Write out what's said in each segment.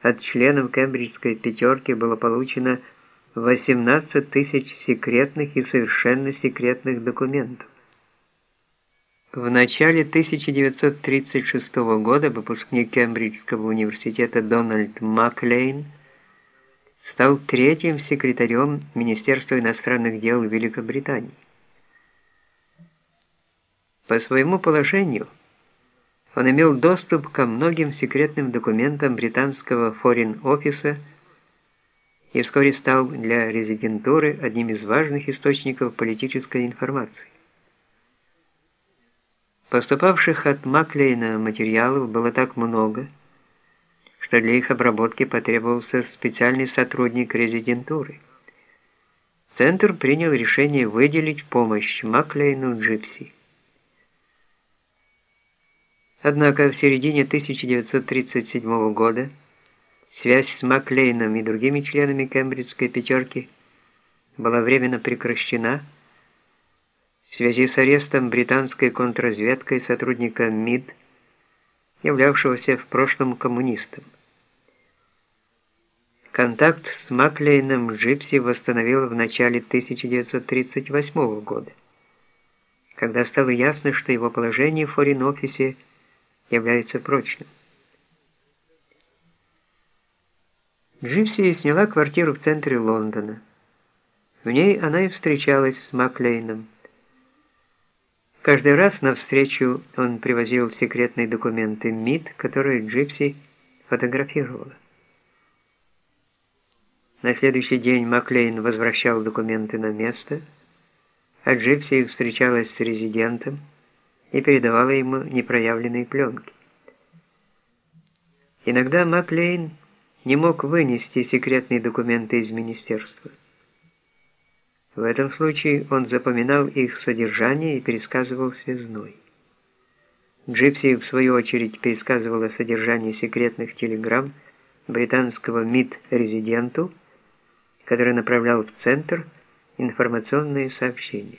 от членов Кембриджской пятерки было получено 18 тысяч секретных и совершенно секретных документов. В начале 1936 года выпускник Кембриджского университета Дональд Маклейн стал третьим секретарем Министерства иностранных дел Великобритании. По своему положению он имел доступ ко многим секретным документам британского Office и вскоре стал для резидентуры одним из важных источников политической информации. Поступавших от Маклейна материалов было так много, что для их обработки потребовался специальный сотрудник резидентуры. Центр принял решение выделить помощь Маклейну Джипси. Однако в середине 1937 года связь с Маклейном и другими членами Кембриджской пятерки была временно прекращена в связи с арестом британской контрразведкой сотрудника МИД, являвшегося в прошлом коммунистом. Контакт с Маклейном Джипси восстановил в начале 1938 года, когда стало ясно, что его положение в форин-офисе – является прочным. Дживси сняла квартиру в центре Лондона. В ней она и встречалась с Маклейном. Каждый раз на встречу он привозил секретные документы МИД, которые Джипси фотографировала. На следующий день Маклейн возвращал документы на место, а Джипси встречалась с резидентом, и передавала ему непроявленные пленки. Иногда Маклейн не мог вынести секретные документы из министерства. В этом случае он запоминал их содержание и пересказывал связной. Джипси, в свою очередь, пересказывала содержание секретных телеграмм британского МИД резиденту, который направлял в Центр информационные сообщения.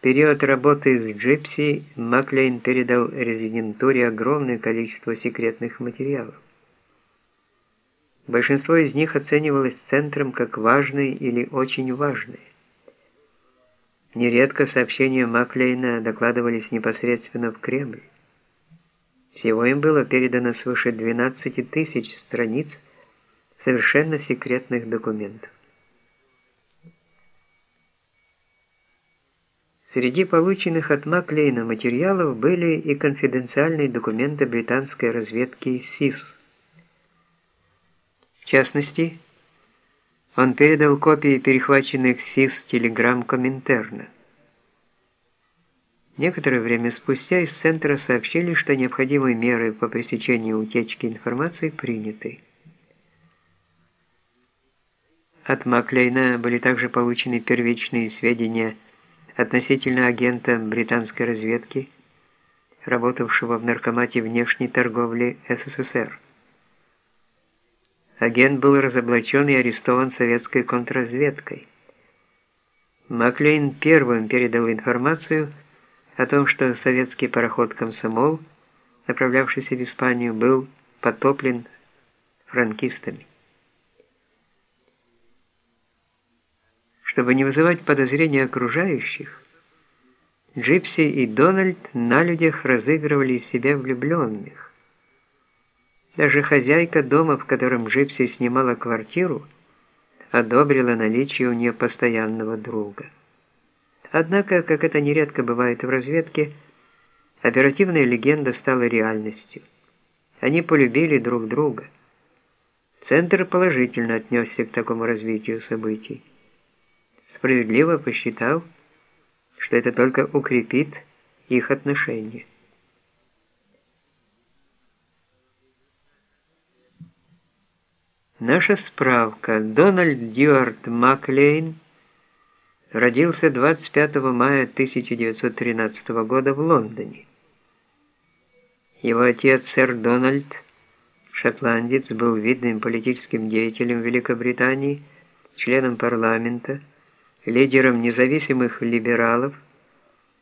Период работы с Джипси Маклейн передал резидентуре огромное количество секретных материалов. Большинство из них оценивалось центром как важные или очень важные. Нередко сообщения Маклейна докладывались непосредственно в Кремль. Всего им было передано свыше 12 тысяч страниц совершенно секретных документов. Среди полученных от Маклейна материалов были и конфиденциальные документы британской разведки СИС. В частности, он передал копии перехваченных СИС телеграмм Коминтерна. Некоторое время спустя из центра сообщили, что необходимые меры по пресечению утечки информации приняты. От Маклейна были также получены первичные сведения о относительно агента британской разведки, работавшего в Наркомате внешней торговли СССР. Агент был разоблачен и арестован советской контрразведкой. Маклейн первым передал информацию о том, что советский пароход «Комсомол», направлявшийся в Испанию, был потоплен франкистами. Чтобы не вызывать подозрения окружающих, Джипси и Дональд на людях разыгрывали из себя влюбленных. Даже хозяйка дома, в котором Джипси снимала квартиру, одобрила наличие у нее постоянного друга. Однако, как это нередко бывает в разведке, оперативная легенда стала реальностью. Они полюбили друг друга. Центр положительно отнесся к такому развитию событий справедливо посчитал, что это только укрепит их отношения. Наша справка. Дональд Дьюарт Маклейн родился 25 мая 1913 года в Лондоне. Его отец, сэр Дональд, шотландец, был видным политическим деятелем Великобритании, членом парламента, лидером независимых либералов –